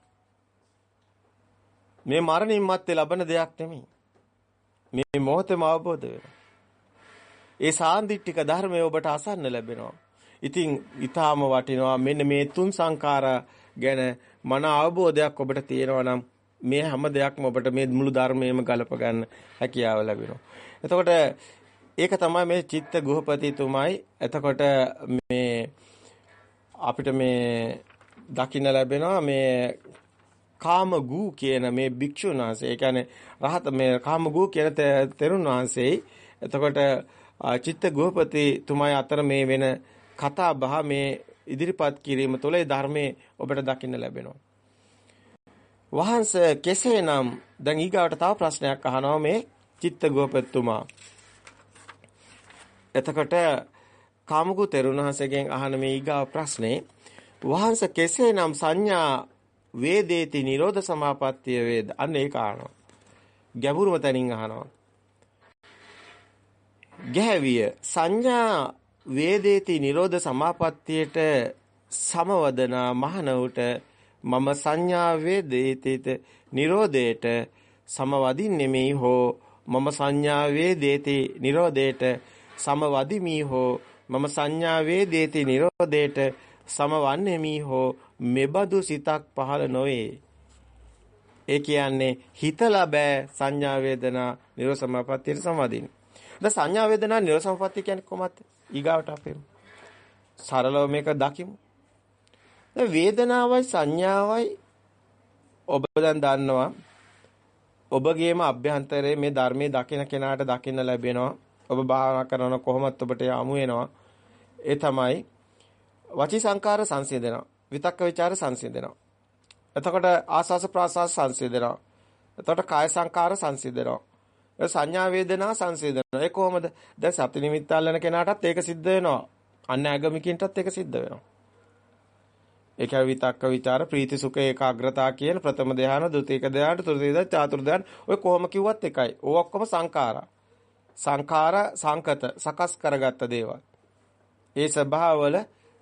මේ මරණින් මත්තේ ලබන දෙයක් නෙමෙයි. මේ මොහොතේම අවබෝධ වෙනවා. ඒ සාන්දිට්ඨික ධර්මය ඔබට අසන්න ලැබෙනවා. ඉතින් ඊටාම වටිනවා මෙන්න මේ තුන් සංඛාර ගැන මන අවබෝධයක් ඔබට තියෙනවා නම් මේ හැම දෙයක්ම ඔබට මේ මුළු ධර්මයේම ගලප ගන්න හැකියාව ලැබෙනවා. එතකොට ඒක තමයි මේ චිත්ත ගෘහපතිතුමයි. එතකොට මේ අපිට මේ දකින්න ලැබෙනවා මේ කාමගු කියන මේ භික්ෂුන් වහන්සේ. ඒ කියන්නේ රහත මේ කාමගු කියන තෙරුන් වහන්සේයි. එතකොට චිත්ත ගෘහපති තුමයි අතර මේ වෙන කතා බහ මේ ඉදිරිපත් කිරීම තුළ ඒ ධර්මයේ ඔබට දකින්න ලැබෙනවා. වහන්සේ කෙසේනම් දැන් ඊගාවට තව ප්‍රශ්නයක් අහනවා මේ චිත්ත ගෝපතුමා. එතකොට කාමගු තෙරුණහසගෙන් අහන මේ ඊගාව ප්‍රශ්නේ වහන්සේ කෙසේනම් සංඥා වේදේති නිරෝධ සමාපත්තිය වේද අන්න ඒක අහනවා. ගැඹුරුම තැනින් අහනවා. ගැහැවිය සංඥා වේදේති නිරෝධ සමාපත්තියට සමවදනා මහණවට මම සංඥා වේදේතිත නිරෝධයට සමවදින්නෙමි හෝ මම සංඥා වේදේති නිරෝධයට සමවදිමි හෝ මම සංඥා වේදේති නිරෝධයට සමවන්නේමි හෝ මෙබඳු සිතක් පහළ නොවේ. ඒ කියන්නේ හිතලා බෑ සංඥා වේදනා නිරෝධ සමාපත්තියට සමවදින්න. දැන් සංඥා වේදනා නිරෝධ සමාපත්තිය කියන්නේ කොහොමද? ඊගාවට අපේ සරලව මේක දකිමු. දැන් වේදනාවයි සංඥාවයි ඔබ දැන් දන්නවා ඔබගේම අභ්‍යන්තරයේ මේ ධර්මයේ දකින කෙනාට දකින්න ලැබෙනවා. ඔබ භාවනා කරන කොහොමත් ඔබට යමු වෙනවා. ඒ තමයි වචී සංකාර සංසිඳනවා. විතක්ක ਵਿਚාර සංසිඳෙනවා. එතකොට ආස්වාස ප්‍රාස්වාස සංසිඳෙනවා. එතකොට කාය සංකාර සංසිඳෙනවා. සංඥා වේදනා සංසිඳනවා. ඒ කොහොමද? දැන් සති නිමිත්ත අල්ලන කෙනාටත් ඒක සිද්ධ වෙනවා. අන්න ඇගමිකින්ටත් ඒක සිද්ධ වෙනවා. ඒක විතක්ක ਵਿਚාර ප්‍රීති සුඛ ඒකාග්‍රතාව කියන ප්‍රථම ධ්‍යාන, ဒုတိ ක ධ්‍යාන, තෘතිය ධ්‍යාන, චතුර්ථ ධ්‍යාන ඔය කොහොම කිව්වත් එකයි. ඕව ඔක්කොම සංඛාරා. සංඛාර සංකත සකස් කරගත්ත දේවල්. ඒ ස්වභාවවල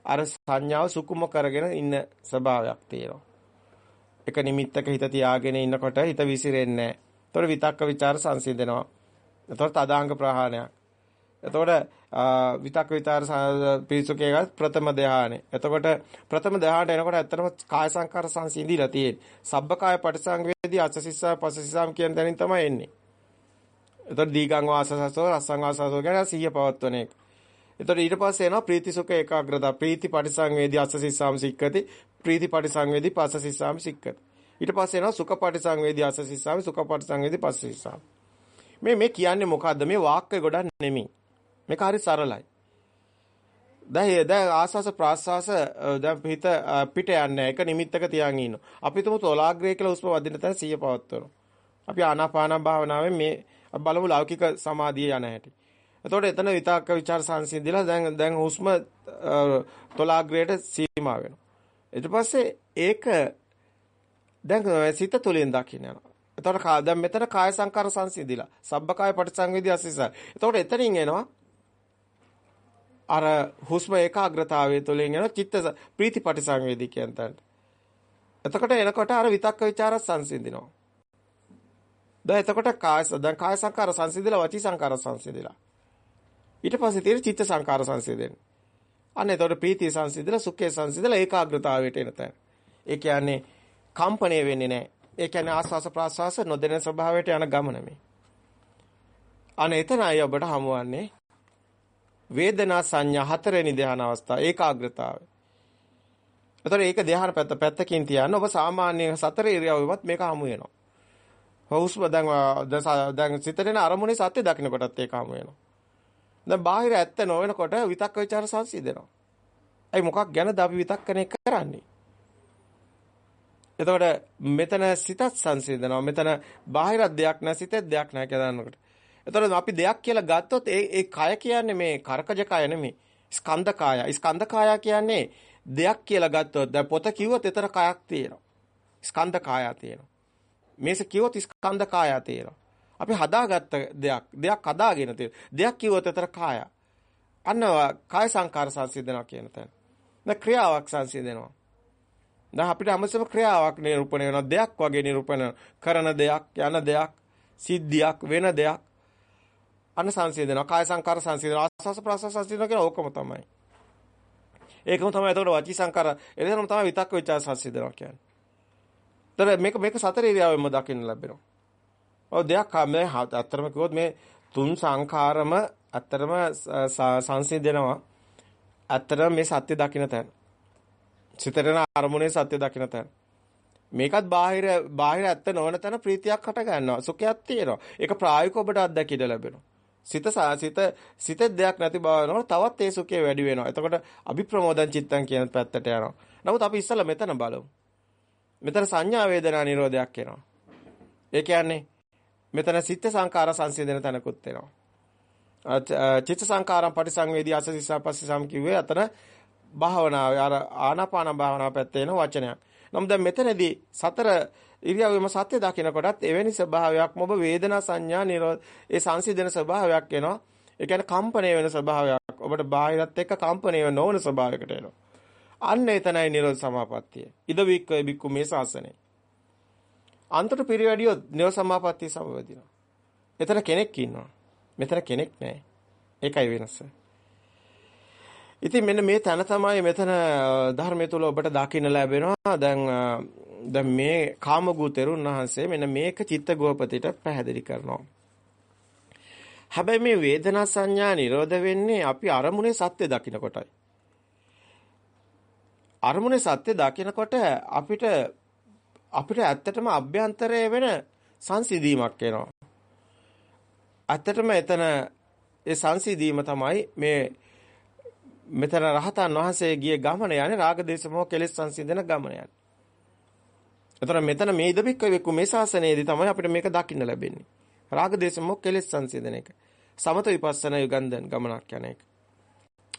අර සංඥාව සුකුම කරගෙන ඉන්න ස්වභාවයක් තියෙනවා. එක නිමිත්තක හිත තියාගෙන ඉන්නකොට හිත විසිරෙන්නේ නැහැ. ඒතකොට විතක්ක ਵਿਚාර සංසිඳනවා. ඒතකොට තදාංග ප්‍රහාණයක්. එතකොට විතක් විතර පිරිසුකේ ප්‍රථම ධානය. එතකොට ප්‍රථම ධානයට එනකොට ඇත්තටම කාය සංකාර සංසිඳිලා තියෙන්නේ. සබ්බකාය පටිසංවේදී අසසිස්සා පසසිසාම් කියන තැනින් තමයි එන්නේ. එතකොට දීගං වාසසසෝ රසං වාසසෝ කියන සිහිය පවත්වන එක. එතකොට ඊට පස්සේ එනවා ප්‍රීති සුඛ ඒකාග්‍රතාව. ප්‍රීති පටිසංවේදී අසසිස්සාම් සික්කති. ප්‍රීති පටිසංවේදී පසසිස්සාම් සික්කති. ඊට පස්සේ එනවා සුඛ පටිසංවේදී අසසිස්සාම් සුඛ පටිසංවේදී පසසිස්සාම්. මේ මේ කියන්නේ මොකද්ද? මේ වාක්‍ය ගොඩක් නෙමෙයි. මේක හරි සරලයි. දැන් දැන් ආස්වාස ප්‍රාස්වාස දැන් හිත පිට යන්නේ එක නිමිත්තක තියන් ඉන්නවා. අපි තුමු තොලාග්‍රේ කියලා උස්ම වදින තැන සිය පවත්වනවා. අපි ආනාපාන භාවනාවෙන් මේ බලමු ලෞකික සමාධිය යන හැටි. එතකොට එතන විතක්ක ਵਿਚාර සංසිඳිලා දැන් දැන් හුස්ම තොලාග්‍රයට සීමා වෙනවා. ඊට පස්සේ ඒක දැන් සිත තුලින් දකින්න යනවා. එතකොට දැන් මෙතන කාය සංකාර සංසිඳිලා. සබ්බකාය පටිසංවේදී අසිසල්. එතකොට එතනින් එනවා අර හුස්ම ඒකාග්‍රතාවය තුළින් එන චිත්ත ප්‍රීති පටිසංවේදී කියන තැනට. එතකොට එනකොට අර විතක්ක ਵਿਚාර සංසිඳිනවා. දැන් එතකොට කාය දැන් කාය සංකාර සංසිඳිලා වචී සංකාර සංසිඳිලා. ඊට පස්සේ තියෙන චිත්ත සංකාර සංසිඳෙන්නේ. අන්න එතකොට ප්‍රීතිය සංසිඳිලා සුඛය සංසිඳිලා ඒකාග්‍රතාවයට එන තැන. ඒ කියන්නේ කම්පණය වෙන්නේ නැහැ. ඒ කියන්නේ ආස්වාස ප්‍රාස්වාස නොදෙන ස්වභාවයට යන ගමන මේ. අනේ එතනයි ඔබට හමුවන්නේ වේදනා සංඥා හතරවෙනි ධ්‍යාන අවස්ථාව ඒකාග්‍රතාවය. එතකොට ඒක ධ්‍යාන පැත්ත පැත්තකින් තියන්න ඔබ සාමාන්‍ය සතර ඉරියව්වෙවත් මේක හමු වෙනවා. හුස්ම දැන් දැන් සිතේන අරමුණේ සත්‍ය දකින්න කොටත් ඒක හමු වෙනවා. දැන් බාහිර ඇත්ත නොවනකොට විතක්ක ਵਿਚාර සංසිඳෙනවා. අයි මොකක් ගැනද අපි විතක්කනේ කරන්නේ? එතකොට මෙතන සිතත් සංසිඳනවා. මෙතන බාහිර දෙයක් නැ සිතේ දෙයක් නැහැ කියලා දන්නකොට. එතකොට අපි දෙයක් කියලා ගත්තොත් ඒ ඒ කය කියන්නේ මේ කර්කජ කය නෙමෙයි. ස්කන්ධ කාය. ස්කන්ධ කාය කියන්නේ දෙයක් කියලා ගත්තොත් දැන් පොත කිව්වොත් එතන කයක් තියෙනවා. ස්කන්ධ කාය තියෙනවා. මේස කිව්වොත් ස්කන්ධ කාය තියෙනවා. අපි හදාගත්ත දෙයක් දෙයක් හදාගෙන තියෙන. දෙයක් කිව්වොත් එතන කාය. අන්න කාය සංකාර සංසිඳනවා කියන තැන. දැන් ක්‍රියාවක් සංසිඳනවා. දැන් අපිට හැමසෙම ක්‍රියාවක් නිරූපණය වෙනවා. දෙයක් වගේ නිරූපණය කරන දෙයක් යන දෙයක් සිද්ධියක් වෙන දෙයක්. අන්න සංසිඳනවා. කාය සංකාර සංසිඳනවා. ආස්වාස ප්‍රාස්වාස සංසිඳනවා කියන ඕකම තමයි. ඒකම තමයි එතකොට වචී සංකාර. එතනම තමයි විතක්ක විචාර සංසිඳනවා කියන්නේ. ඒතර මේක මේක සතර ඉරියාවෙම දකින්න ලැබෙනවා. ඔව් දෙයක් මේ අත්‍තරම කිව්වොත් මේ තුන් සංඛාරම අත්‍තරම සංසිඳනවා. අත්‍තරම මේ සත්‍ය දකින්න තැන. සිතරන අරමුණේ සත්‍ය දකින්න තැන. මේකත් බාහිර බාහිර ඇත්ත නොවන තැන ප්‍රීතියක් හට ගන්නවා. සුඛයක් තියෙනවා. ඒක ප්‍රායෝගිකව ඔබට අත්දැකීද ලැබෙනවා. සිත සිත සිත දෙයක් නැති බව වෙනකොට තවත් ඒ සුඛය වැඩි වෙනවා. එතකොට අභිප්‍රමෝදං චිත්තං කියන පැත්තට යනවා. නමුත් අපි ඉස්සලා මෙතන බලමු. මෙතන සංඥා වේදනා නිරෝධයක් එනවා. ඒ කියන්නේ මෙතන සිත් සංකාර සංසිඳන තැනකුත් එනවා. චිත්ත සංකාරම් පටිසංවේදී අසසිසපස්ස සම් කිව්වේ අතන භාවනාව අර ආනාපාන භාවනාව පැත්තේ එන වචනයක්. නමුත් දැන් මෙතනදී සතර ඉරියව්වෙම සත්‍ය දකිනකොටත් එවැනි ස්වභාවයක්ම ඔබ වේදනා සංඥා නිරෝධ ඒ සංසිඳන ස්වභාවයක් එනවා. ඒ කියන්නේ කම්පණය වෙන ස්වභාවයක්. ඔබට බාහිරත් එක්ක කම්පණය නොවන ස්වභාවයකට එනවා. අන්න එතනයි නිරෝධ සමාපත්තිය. ඉද වික්කේ බික්කු මේ ශාසනය. අන්තර පිරිවැඩියෝ නිරෝධ සමාපත්තිය සමවදිනවා. එතන කෙනෙක් ඉන්නවා. මෙතන කෙනෙක් නැහැ. ඒකයි වෙනස. ඉතින් මෙන්න මේ තැන තමයි මෙතන ධර්මය තුල ඔබට දකින්න ලැබෙනවා. දැන් දැන් මේ කාමගු තෙරුන් වහන්සේ මෙන්න මේක චිත්ත ගෝපතිට පැහැදිලි කරනවා. හැබැයි මේ වේදනා සංඥා නිරෝධ වෙන්නේ අපි අරමුණේ සත්‍ය දකින්න කොටයි. අරමුණේ සත්‍ය දකිනකොට අපිට අපිට ඇත්තටම අභ්‍යන්තරයේ වෙන සංසිඳීමක් එනවා. ඇත්තටම එතන ඒ සංසිඳීම තමයි මේ මෙතන රහතන් වහන්සේ ගිය ගමන යන්නේ රාග දේශ මොහ කෙලෙස් සංසිඳන ගමන යන්නේ. එතන මෙතන මේ ඉදබික්ක වෙකු මේ ශාසනයේදී තමයි අපිට මේක දකින්න ලැබෙන්නේ. රාග දේශ මොහ කෙලෙස් සංසිඳන එක. සමත විපස්සනා යුගන්ධන් ගමනක් යන එක.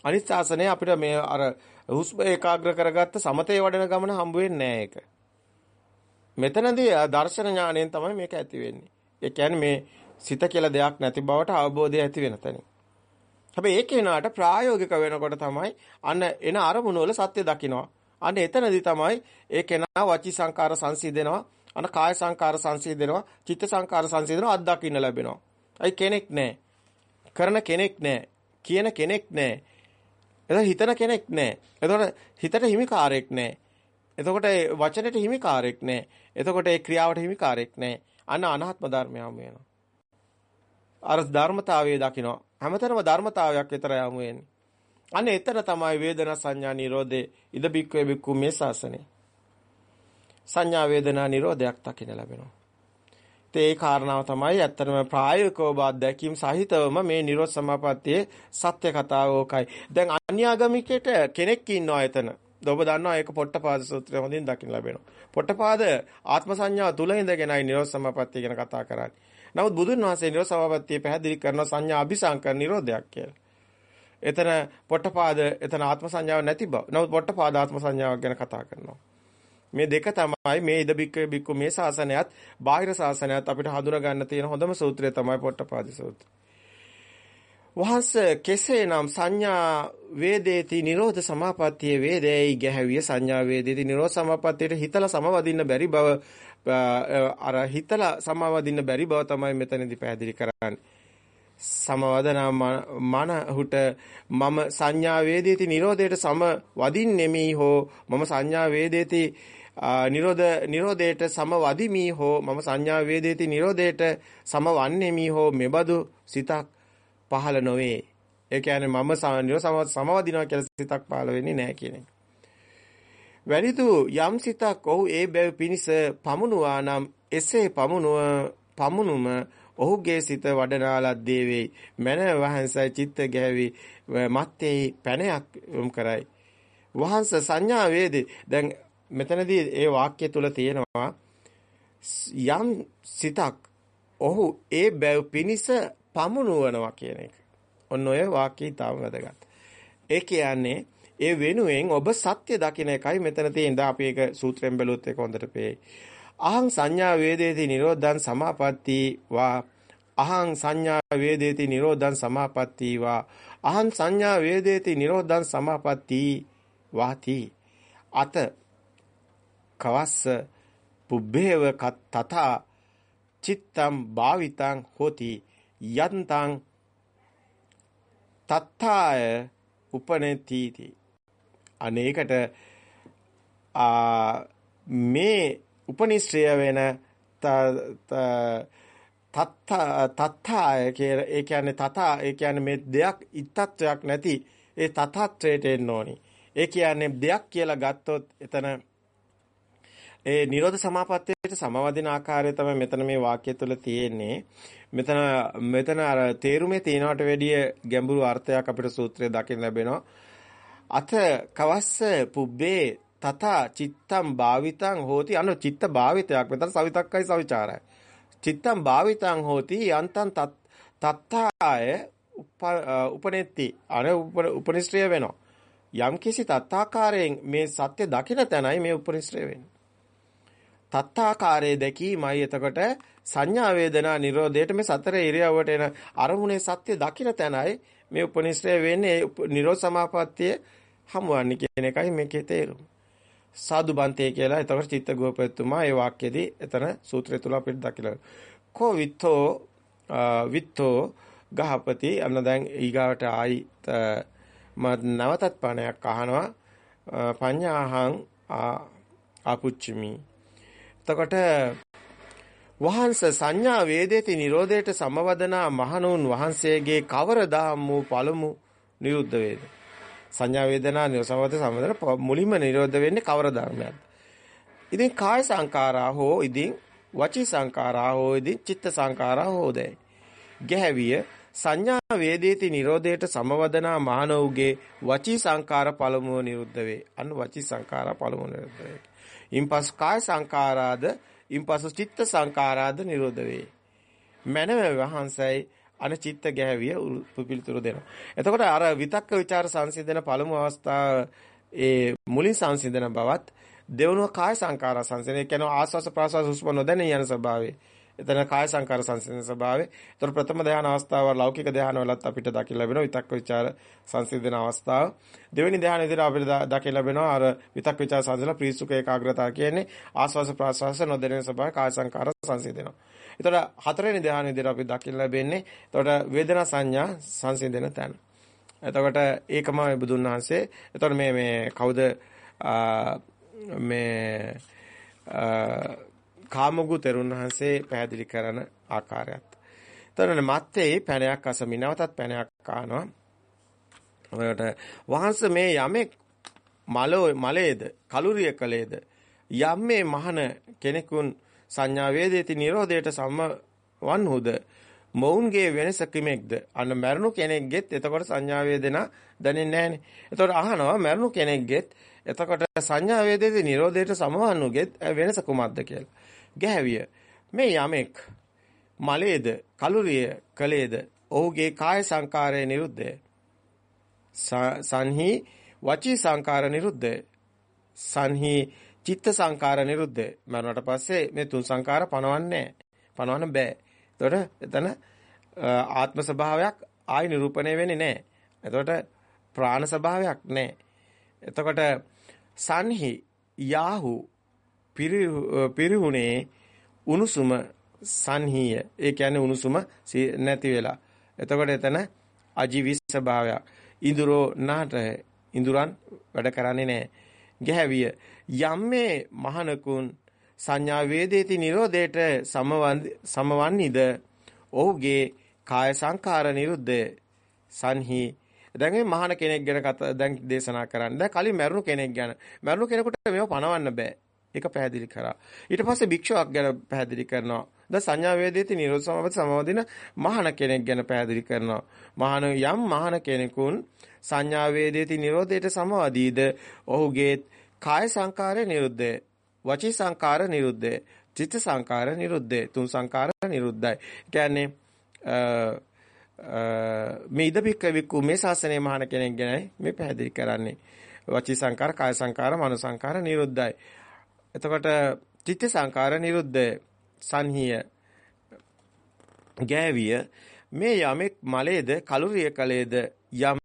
අනිත් ශාසනය අපිට මේ අර හුස්ම ඒකාග්‍ර කරගත්ත සමතේ වඩන ගමන හම්බ වෙන්නේ නැහැ ඒක. මෙතනදී දර්ශන ඥාණයෙන් තමයි මේක ඇති වෙන්නේ. ඒ කියන්නේ මේ සිත කියලා දෙයක් නැති බවට අවබෝධය ඇති වෙන තැනින්. හැබැයි ඒක වෙනාට ප්‍රායෝගික වෙනකොට තමයි අන්න එන අරමුණු වල සත්‍ය දකින්නවා. අන්න එතනදී තමයි ඒ කෙනා වචී සංකාර සංසිඳෙනවා. අන්න කාය සංකාර සංසිඳෙනවා. චිත්ත සංකාර සංසිඳෙනවා. අත් දකින්න ලැබෙනවා. අයි කෙනෙක් නැහැ. කරන කෙනෙක් නැහැ. කියන කෙනෙක් නැහැ. එතකොට හිතන කෙනෙක් නැහැ. එතකොට හිතට හිමිකාරයක් නැහැ. එතකොට වචනෙට හිමිකාරයක් නැහැ. එතකොට ඒ ක්‍රියාවට හිමිකාරයක් නැහැ. අන්න අනාත්ම ධර්මයම වෙනවා. අර ධර්මතාවයේ දකින්න හැමතැනම ධර්මතාවයක් විතර යමු වෙන්නේ. අන්න එතන තමයි වේදනා සංඥා නිරෝධේ ඉද බික්කේ බික්කු මේ ශාසනේ. සංඥා වේදනා නිරෝධයක් දකින්න ලැබෙනවා. ඒ කාරණාව තමයි ඇත්තටම ප්‍රායෝගිකව බාද්දැකීම් සහිතවම මේ නිරෝධ සමාපත්තියේ සත්‍ය කතාව ඕකයි. දැන් අන්‍යාගමිකයට කෙනෙක් ඉන්නවා එතන. ඔබ දන්නවා ඒක පොට්ටපාද සූත්‍රය හොඳින් දකින්න ලැබෙනවා. පොට්ටපාද ආත්ම සංඥාව තුල ඉඳගෙනයි නිරෝධ සමාපත්තිය ගැන කතා කරන්නේ. නමුත් බුදුන් වහන්සේ නිරෝධ සමාපත්තිය පැහැදිලි කරන සංඥා අபிසංකර නිරෝධයක් කියලා. එතන පොට්ටපාද එතන ආත්ම සංඥාවක් නැති බව. නමුත් පොට්ටපාද ආත්ම සංඥාවක් ගැන කතා කරනවා. මේ දෙක තමයි මේ ඉද බික්ක බික්කු මේ ශාසනයත් බාහිර ශාසනයත් අපිට හඳුනා ගන්න තියෙන හොඳම සූත්‍රය තමයි පොට්ටපාද සූත්‍රය. වහන්ස කෙසේනම් සංඥා වේදේති නිරෝධ සමාපත්තිය වේදේයි ගැහැවිය සංඥා වේදේති නිරෝධ සමාපත්තියට හිතලා සමවදින්න බැරි බව අර හිතලා සමවදින්න බැරි බව තමයි මෙතනදී පැහැදිලි කරන්නේ. සමවදනා මනහුට මම සංඥා වේදේති නිරෝධයට සම වදින්නෙමි හෝ මම සංඥා වේදේති නිරෝධ නිරෝධයට සම වදිමි හෝ මම සංඥා වේදේති නිරෝධයට සම වන්නෙමි හෝ මෙබඳු සිතක් පහළ නොවේ. ඒ කියන්නේ මම නිරෝධ සමවදිනවා කියලා සිතක් පහළ වෙන්නේ නැහැ කියන එක. වැනිතු යම් සිතක් ඔහු ඒ බැව් පිනිස පමුණුවා නම් එසේ පමුණුව පමුණුම ඔහුගේ සිත වඩනාලද්දේ වෙයි. මන වහන්සයි චිත්ත ගැවි මත්තේ පැනයක් යොම් කරයි. වහන්ස සංඥා වේදේ දැන් මෙතනදී ඒ වාක්‍ය තුල තියෙනවා යම් සිතක් ඔහු ඒ බැව් පිනිස පමුණුවනවා කියන එක. ඔන්න ඔය වාක්‍යය තාම වැදගත්. ඒ කියන්නේ ඒ වෙනුවෙන් ඔබ සත්‍ය දකින්න එකයි මෙතන තියෙන. අපි ඒක සූත්‍රයෙන් බැලුවොත් ඒක හොඳට පේයි. අහං සංඥා වේදේති නිරෝධං සමාපatti වා අහං සංඥා වේදේති නිරෝධං සමාපatti වා අහං සංඥා වේදේති නිරෝධං සමාපatti වාති අත කවස්ස පුබ්බේව තථා චිත්තම් භාවිතං හෝති යන්තං තත්තාය උපනෙතිති අනේකට මේ උපනිශ්‍රය වෙන තත්තාය කියලා ඒ කියන්නේ තථා ඒ කියන්නේ මේ දෙයක් ඉත්තත්වයක් නැති ඒ තථත්වයට එන්න ඕනි. ඒ කියන්නේ දෙයක් කියලා ගත්තොත් එතන ඒ නිරෝධ සමාපත්තියට සමවදින ආකාරය තමයි මෙතන මේ වාක්‍ය තුළ තියෙන්නේ. මෙතන මෙතන අර තේරුමේ තියනවට වැඩිය ගැඹුරු අර්ථයක් අපිට සූත්‍රයේ දකින්න ලැබෙනවා. අත කවස්ස පුබ්බේ තථා චිත්තම් භාවිතං හෝති අනු චිත්ත භාවිතයක් මෙතන සවිතක්කයි සවිචාරයි. චිත්තම් භාවිතං හෝති යන්තං තත්තාය උපනෙත්ති අර උපනිශ්‍රය වෙනවා. යම් කිසි තත්තාකාරයෙන් මේ සත්‍ය දකින තැනයි මේ උපනිශ්‍රය වෙන්නේ. තත්තාකාරයේ දැකීමයි. එතකොට සංඥා වේදනා නිරෝධයට මේ සතර ඉරියව්වට එන අරමුණේ සත්‍ය දකින තැනයි මේ උපනිශ්‍රය වෙන්නේ. නිරෝධ සමාපත්තිය හමුවන්නේ කියන එකයි මේකේ තේරුම. සාදු බන්තේ කියලා එතකොට චිත්ත ගෝපතුමා ඒ වාක්‍යයේදී එතන සූත්‍රය තුල අපිට දකිලා. කෝ විත්තෝ විත්තෝ ගහපති. අන්න දැන් ඊගාවට ආයි නවතත් පණයක් අහනවා. පඤ්ඤාහං ආපුච්චිමි. එතකොට වහන්ස සංඥා වේදේති නිරෝධයට සමවදනා මහණුන් වහන්සේගේ කවරදාම් වූ පළමු නිරුද්ධ වේද? සංඥා වේදනා නිරසවද සමවදන මුලින්ම නිරෝධ වෙන්නේ කවර ධර්මයක්ද? ඉතින් කාය සංකාරා හෝ ඉතින් වචී සංකාරා හෝ ඉතින් චිත්ත සංකාරා හෝදයි ගැහැවිය සංඥා වේදේති නිරෝධයට සමවදනා මහණවුගේ වචී සංකාර පළමුව නිරුද්ධ වේ. අන්න වචී සංකාරා පළමුව නිරුද්ධ වේ. ඉන්පසු කාය සංකාරාද ඉන්පසු චිත්ත සංකාරාද නිරෝධ වේ. මනම වහන්සයි අන චිත්ත ගැහැවිය පිළිතුරු දෙනවා. එතකොට අර විතක්ක ਵਿਚාර සංසිඳන පළමු අවස්ථාව ඒ මුලින් සංසිඳන බවත් දෙවනුව කාය සංකාර සංසිඳන කියන ආස්වාස ප්‍රාස්වාස හුස්ම නොදැන යන ස්වභාවය. එතන කාය සංකාර සංසිඳන ස්වභාවය. ඒතර ප්‍රථම ධාන අවස්ථාව ලෞකික ධාන වලත් අපිට දකින්න ලැබෙනවා විතක්ක ਵਿਚාර සංසිඳන අවස්ථාව. දෙවෙනි ධාන ඉදිරිය අපිට දකින්න ලැබෙනවා අර විතක්ක ਵਿਚාර සංසිඳන ප්‍රීසුක ඒකාග්‍රතාව කියන්නේ ආස්වාස ප්‍රාස්වාස නොදැනෙන ස්වභාවය කාය සංකාර සංසිඳනවා. ඒතර හතරවෙනි ධාන ඉදිරිය අපිට දකින්න ලැබෙන්නේ ඒතර වේදනා සංඥා සංසිඳන තැන. එතකොට ඒකම බුදුන් වහන්සේ එතකොට මේ මේ කවුද මේ කාමගු තෙරුන් වහන්සේ පැහැදිලි කරන ආකාරයත්. එතකොට මත්තේ පැනයක් අසමින් නැවතත් පැනයක් කානවා. ඔයාලට වහන්ස මේ යමෙක් මලෝ මලේද කලුරිය කලේද යම් මේ මහන කෙනෙකුන් සංඥා වේදේති නිරෝධයට සම්වන්හුද මොවුන්ගේ වෙනස කිමෙක්ද අන්න මරණු කෙනෙක්ගෙත් එතකොට සංඥා වේදනා දැනෙන්නේ නැහනේ එතකොට අහනවා මරණු කෙනෙක්ගෙත් එතකොට සංඥා වේදේති නිරෝධයට සමවන්නුගෙත් වෙනස කුමක්ද කියලා ගැහැවිය. මේ යමෙක් මලේද කලුරිය කලේද ඔහුගේ කාය සංකාරය නිරුද්ධය. සංහි වචී සංකාර නිරුද්ධය. සංහි චිත්ත සංකාර නිරුද්ධය. මරණට පස්සේ මේ තුන් සංකාර පනවන්නේ පනවන්න බෑ. එතකොට එතන ආත්ම ස්වභාවයක් ආයි නිරූපණය වෙන්නේ නැහැ. එතකොට ප්‍රාණ ස්වභාවයක් නැහැ. එතකොට සංහි යාහු පිරිහුනේ උණුසුම සංහීය. ඒ කියන්නේ උණුසුම නැති වෙලා. එතකොට එතන අජීවි ස්වභාවය. ඉඳුරෝ නාට ඉඳුරන් වැඩ කරන්නේ නැහැ. ගැහැවිය. යම්මේ මහනකුන් සංඥා වේදේති නිරෝධයට සමවන්නේද ඔහුගේ කාය සංඛාර නිරුද්ධය සංහි දැන් මේ මහාන කෙනෙක් ගැන කතා දැන් දේශනා කරන්න. දැන් කලින් මරුණු කෙනෙක් ගැන. මරුණු කෙනෙකුට මේව පණවන්න බෑ. ඒක පැහැදිලි කරා. ඊට පස්සේ භික්ෂුවක් ගැන පැහැදිලි කරනවා. ද සංඥා වේදේති නිරෝධ සමාපatti සමවදින මහාන කෙනෙක් ගැන පැහැදිලි කරනවා. මහාන යම් මහාන කෙනෙකුන් සංඥා වේදේති නිරෝධයට සමවදීද ඔහුගේ කාය සංකාරය නිරුද්ධය. වචී සංකාර නිරුද්ධය. චිත්ත සංකාර නිරුද්ධය. තුන් සංකාර නිරුද්ධයි. කියන්නේ මේ ඉදපික්ක වික්කු මේ ශාසනයේ මහාන කෙනෙක් ගැනයි මේ පැහැදිලි කරන්නේ. වචී සංකාර, කාය සංකාර, මනෝ සංකාර නිරුද්ධයි. එතකොට චිත්ත සංකාර නිරුද්ධය. සංහිය ගෑවිය මේ යමෙක් මලේද කලුරිය කලේද යම්